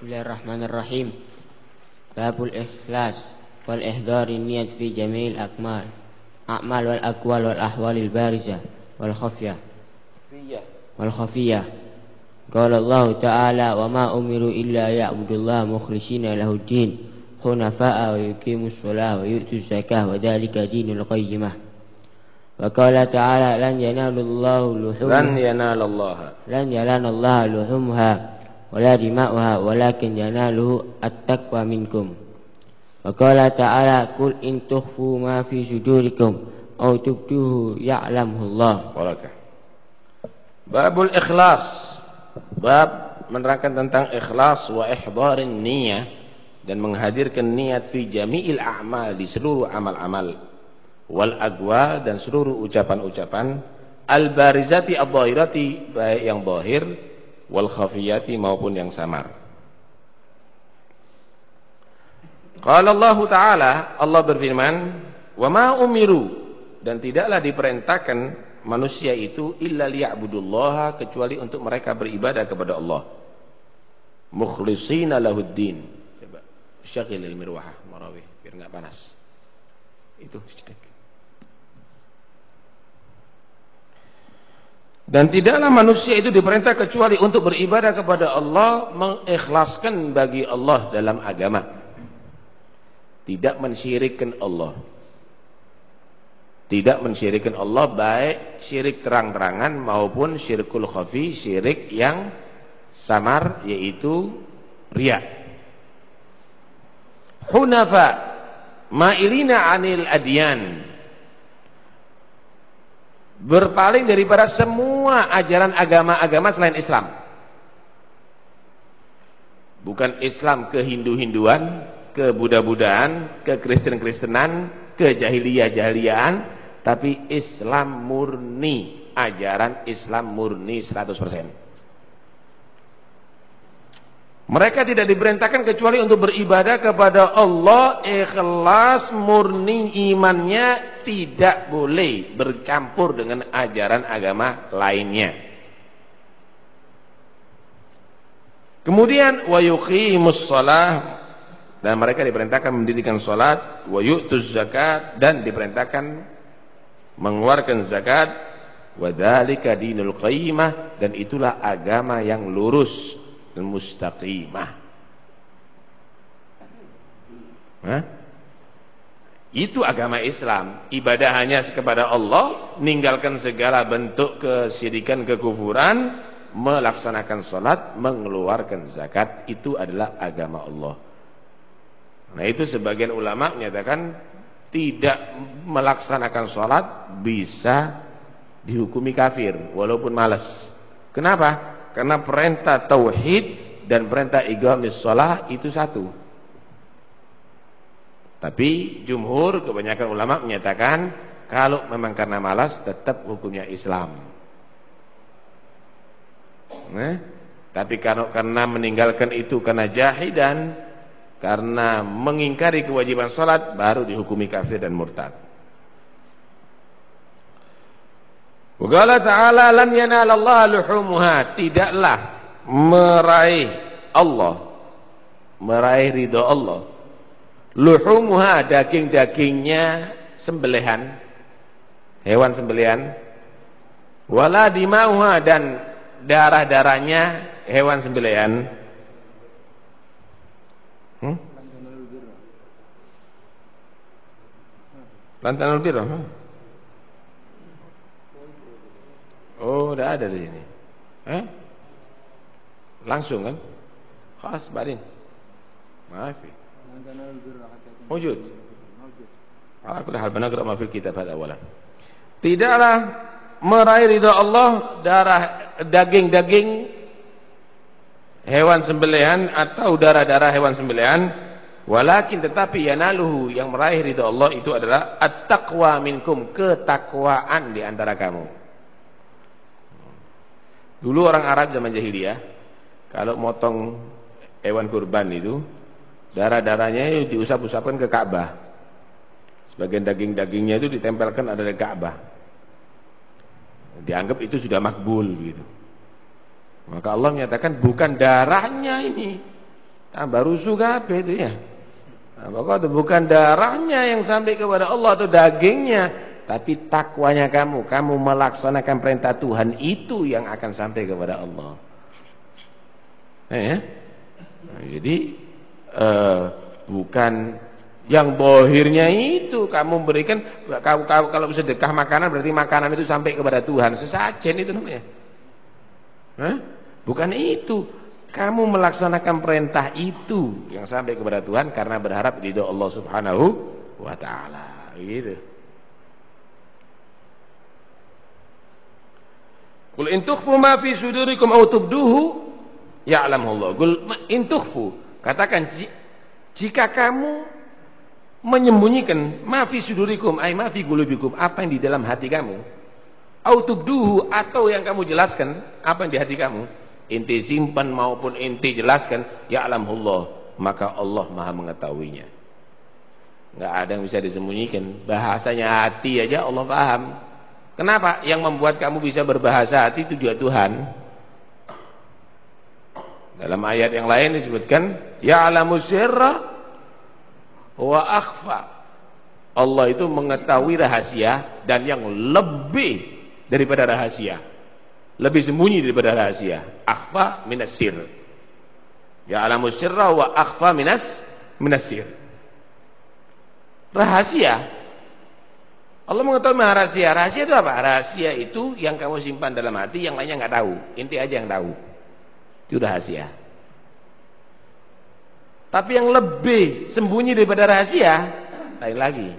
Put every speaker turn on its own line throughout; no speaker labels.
بسم الله الرحمن الرحيم باب الإخلاص والإحضار النية في جميع الأكمال أعمال والأقوال والأحوال البارزة والخفية والخفية قال الله تعالى وما أمروا إلا يعبدوا الله مخلصين له الدين حنفاء ويقيموا الصلاة ويؤتوا الزكاة وذلك دين القيمة وقال تعالى لن ينال الله لحوم
لن ينال الله
لن ينال الله لحومها ولا دماؤها ولكن يناله التقوى منكم وقال تعالى قل إن تخفوا ما في صدوركم أو تبدوه يعلمه الله
Barakah. Babul ikhlas. Bab menerangkan tentang ikhlas wa ihdharin niyah dan menghadirkan niat fi jami'il a'mal di seluruh amal-amal wal agwa dan seluruh ucapan-ucapan al barizati adh-dhahirati baik yang zahir wal khafiyati maupun yang samar. Qala Allah Ta'ala Allah berfirman, "Wa ma umiru" dan tidaklah diperintahkan manusia itu illa liya'budullaha kecuali untuk mereka beribadah kepada Allah. Mukhlishina lahuddin. Coba syagil al-mirwah marawih biar enggak panas. Itu sedikit. Dan tidaklah manusia itu diperintah kecuali untuk beribadah kepada Allah, mengikhlaskan bagi Allah dalam agama. Tidak mensyirikkan Allah. Tidak mensyirikkan Allah baik syirik terang-terangan maupun syirkul khafi, syirik yang samar yaitu riya. Hunafa ma'ilina 'anil adyan berpaling daripada semua ajaran agama-agama selain Islam. Bukan Islam ke Hindu-Hinduan, ke Buddha-Buddhaan, ke Kristen-Kristenan, ke jahiliyah-jahiliyahan, tapi Islam murni, ajaran Islam murni 100%. Mereka tidak diperintahkan kecuali untuk beribadah kepada Allah. Ikhlas murni imannya tidak boleh bercampur dengan ajaran agama lainnya. Kemudian wa yuqimus shalah. Dan mereka diperintahkan mendirikan salat, wa yu'tuz zakat dan diperintahkan mengeluarkan zakat, wa dzalika dinul dan itulah agama yang lurus mustaqimah. Hah? Itu agama Islam. Ibadah hanya kepada Allah, meninggalkan segala bentuk kesyirikan, kekufuran, melaksanakan salat, mengeluarkan zakat, itu adalah agama Allah. Nah, itu sebagian ulama menyatakan tidak melaksanakan salat bisa dihukumi kafir walaupun malas. Kenapa? Karena perintah tauhid dan perintah iqamis shalah itu satu. Tapi jumhur kebanyakan ulama menyatakan kalau memang karena malas tetap hukumnya Islam. Nah, tapi kalau karena meninggalkan itu karena jahidan, karena mengingkari kewajiban sholat baru dihukumi kafir dan murtad. Waqala ta'ala lan yanalallaha luhumuha. Tidaklah meraih Allah meraih ridha Allah. Luhumuha daging-dagingnya sembelihan hewan sembelihan. Wala dimauha dan darah-darahnya hewan sembelihan. Hmm? Lantanul birra hmm? Oh, udah ada di sini. Eh? Langsung kan? Khas barin. Maaf. Wujud. Kulli hal banagra ma fil kitab hada awalan. Tidaklah meraih ridha Allah darah daging-daging hewan sembelihan atau darah-darah hewan sembelihan walakin tetapi yanaluhu yang meraih ridha Allah itu adalah at-taqwa minkum ketakwaan di antara kamu. Dulu orang Arab zaman jahiliyah kalau motong hewan kurban itu darah-darahnya diusap-usapkan ke Ka'bah. Sebagian daging-dagingnya itu ditempelkan ada di Ka'bah. Dianggap itu sudah makbul gitu. Maka Allah menyatakan bukan darahnya ini tambah rusuh kabeh itu ya. Nah, pokoknya bukan darahnya yang sampai kepada Allah atau dagingnya, tapi takwanya kamu, kamu melaksanakan perintah Tuhan itu yang akan sampai kepada Allah. Nah, ya? nah, jadi uh, bukan yang bohirnya itu kamu berikan kalau, kalau, kalau sedekah makanan berarti makanan itu sampai kepada Tuhan sesajen itu namanya. Hah? Bukan itu. Kamu melaksanakan perintah itu yang sampai kepada Tuhan karena berharap ridho Allah Subhanahu wa taala. Gitu. Qul in tukhfu ma fi sudurikum aw tubduhu ya'lamu Allah. Qul in tukhfu, katakan jika kamu menyembunyikan ma fi sudurikum ay ma fi qulubikum, apa yang di dalam hati kamu, aw tubduhu atau yang kamu jelaskan, apa yang di hati kamu, inti simpan maupun inti jelaskan ya Allah maka Allah maha mengetahuinya. Nggak ada yang bisa disembunyikan. Bahasanya hati aja Allah paham kenapa? Yang membuat kamu bisa berbahasa hati itu juga Tuhan. Dalam ayat yang lain disebutkan ya'lamu sirra wa akhfa. Allah itu mengetahui rahasia dan yang lebih daripada rahasia. Lebih sembunyi daripada rahasia. Akhfa minas sir. Ya alamu sirra wa akhfa minas minas sir. Rahasia Allah mengetahui rahasia. Rahasia itu apa? rahasia itu yang kamu simpan dalam hati yang lainnya nggak tahu. Inti aja yang tahu. Itu rahasia. Tapi yang lebih sembunyi daripada rahasia lain lagi.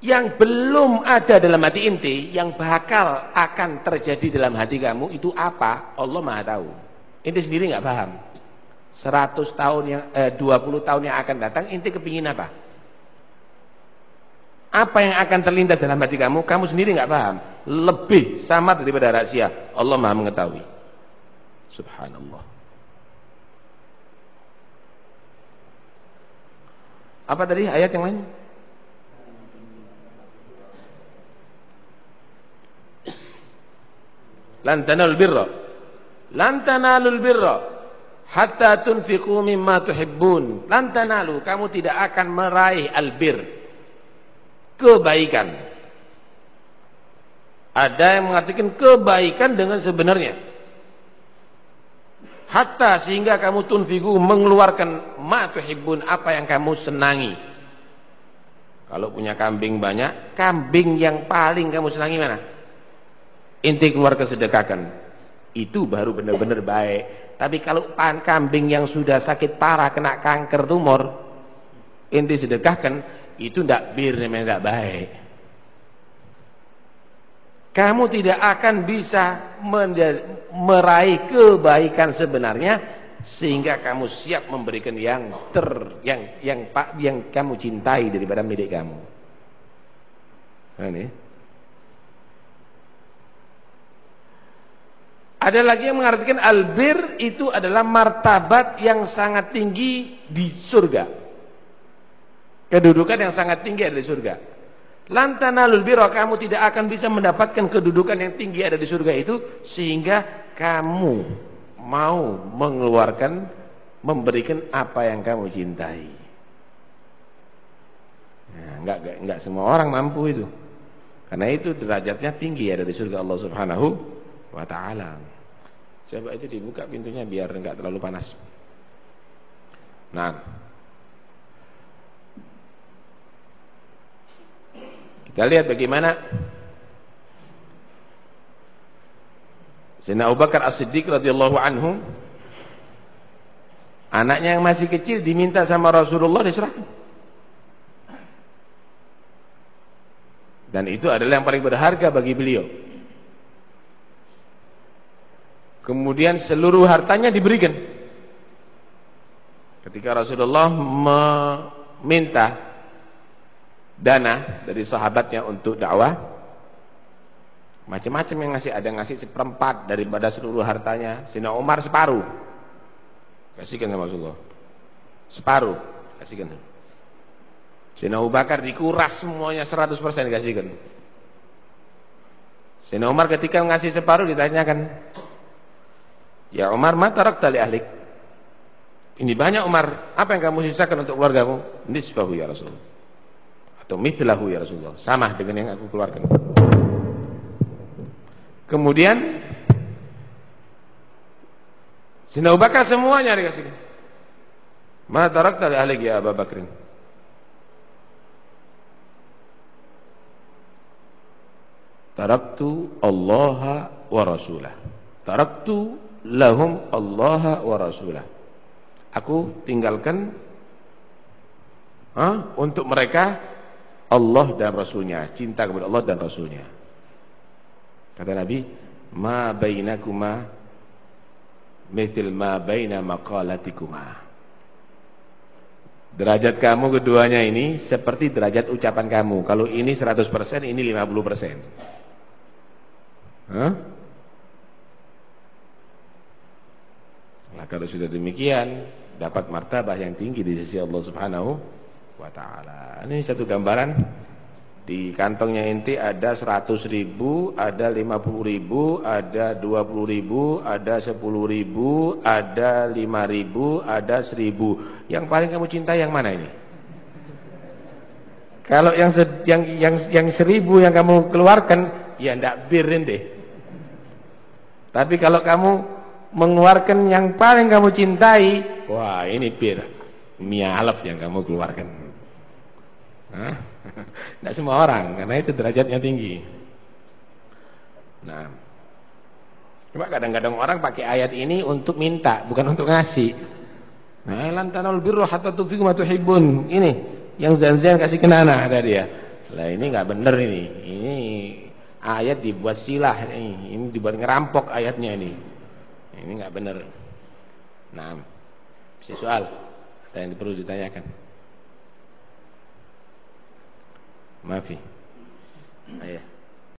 Yang belum ada dalam hati inti yang bakal akan terjadi dalam hati kamu itu apa? Allah maha tahu. Inti sendiri nggak paham. 100 tahun yang eh, 20 tahun yang akan datang inti kepingin apa apa yang akan terlintas dalam hati kamu kamu sendiri nggak paham. Lebih sama daripada rahasia. Allah maha mengetahui. Subhanallah. Apa tadi ayat yang lain? Lan tanalul birra. Lan birra. Hatta tunfiqu mimma tuhibbun. Lan kamu tidak akan meraih albir kebaikan. Ada yang mengatakan kebaikan dengan sebenarnya. Hatta sehingga kamu tunfiqu mengeluarkan ma tuhibbun apa yang kamu senangi. Kalau punya kambing banyak kambing yang paling kamu senangi mana? Inti keluar kesedekahkan itu baru benar-benar baik. Tapi kalau pan kambing yang sudah sakit parah kena kanker tumor inti sedekahkan itu tidak bir namanya tidak baik kamu tidak akan bisa meraih kebaikan sebenarnya sehingga kamu siap memberikan yang ter yang yang pak yang kamu cintai daripada milik kamu. Ini. Ada lagi yang mengartikan albir itu adalah martabat yang sangat tinggi di surga. Kedudukan yang sangat tinggi ada di surga. Lantanalul birra kamu tidak akan bisa mendapatkan kedudukan yang tinggi ada di surga itu sehingga kamu mau mengeluarkan memberikan apa yang kamu cintai. Nah, enggak, enggak, enggak semua orang mampu itu. Karena itu derajatnya tinggi ada di surga Allah Subhanahu wa taala. Coba itu dibuka pintunya biar enggak terlalu panas. Nah. Kita lihat bagaimana Sayyidina Abu Bakar As-Siddiq radhiyallahu anhu anaknya yang masih kecil diminta sama Rasulullah diserahkan. Dan itu adalah yang paling berharga bagi beliau. Kemudian seluruh hartanya diberikan. Ketika Rasulullah meminta dana dari sahabatnya untuk dakwah, macam-macam yang ngasih, ada yang ngasih seperempat daripada seluruh hartanya. Sina Umar separuh. Kasihkan sama Rasulullah. Separuh, kasihkan. Sina Abu Bakar dikuras semuanya 100% kasihkan. Sina Umar ketika ngasih separuh ditanyakan, Ya Umar, ma tarakta li ahlik? Ini banyak Umar, apa yang kamu sisakan untuk keluargamu? Nisfahu ya Rasulullah. Atau mithlahu ya Rasulullah. Sama dengan yang aku keluarkan. Kemudian Sina Bakar semuanya dikasih. Ma tarakta li ahlik ya Abu Bakrin? Taraktu Allah wa rasulah. Taraktu lahum Allah wa rasulah. Aku tinggalkan ha, untuk mereka Allah dan Rasulnya, cinta kepada Allah dan Rasulnya. Kata Nabi, ma bainakuma mithil ma baina maqalatikuma. Derajat kamu keduanya ini seperti derajat ucapan kamu. Kalau ini 100%, ini 50%. Hah? Nah, kalau sudah demikian dapat martabah yang tinggi di sisi Allah Subhanahu wa taala. Ini satu gambaran di kantongnya inti ada 100 ribu, ada 50 ribu, ada 20 ribu, ada 10 ribu, ada 5 ribu, ada 1000. Yang paling kamu cinta yang mana ini? Kalau yang yang yang yang seribu yang kamu keluarkan, ya ndak birin deh. Tapi kalau kamu mengeluarkan yang paling kamu cintai, wah ini bir, mialaf yang kamu keluarkan. Tidak semua orang, karena itu derajatnya tinggi. Nah, cuma kadang-kadang orang pakai ayat ini untuk minta, bukan untuk ngasih. Nah, lantanul birru hatta tufiqu ma tuhibbun. Ini yang zan-zan kasih kenana ada dia. Lah ini nggak benar ini. Ini ayat dibuat silah ini, ini dibuat ngerampok ayatnya ini. Ini nggak benar. Nah, si soal ada yang perlu ditanyakan. ما في أيه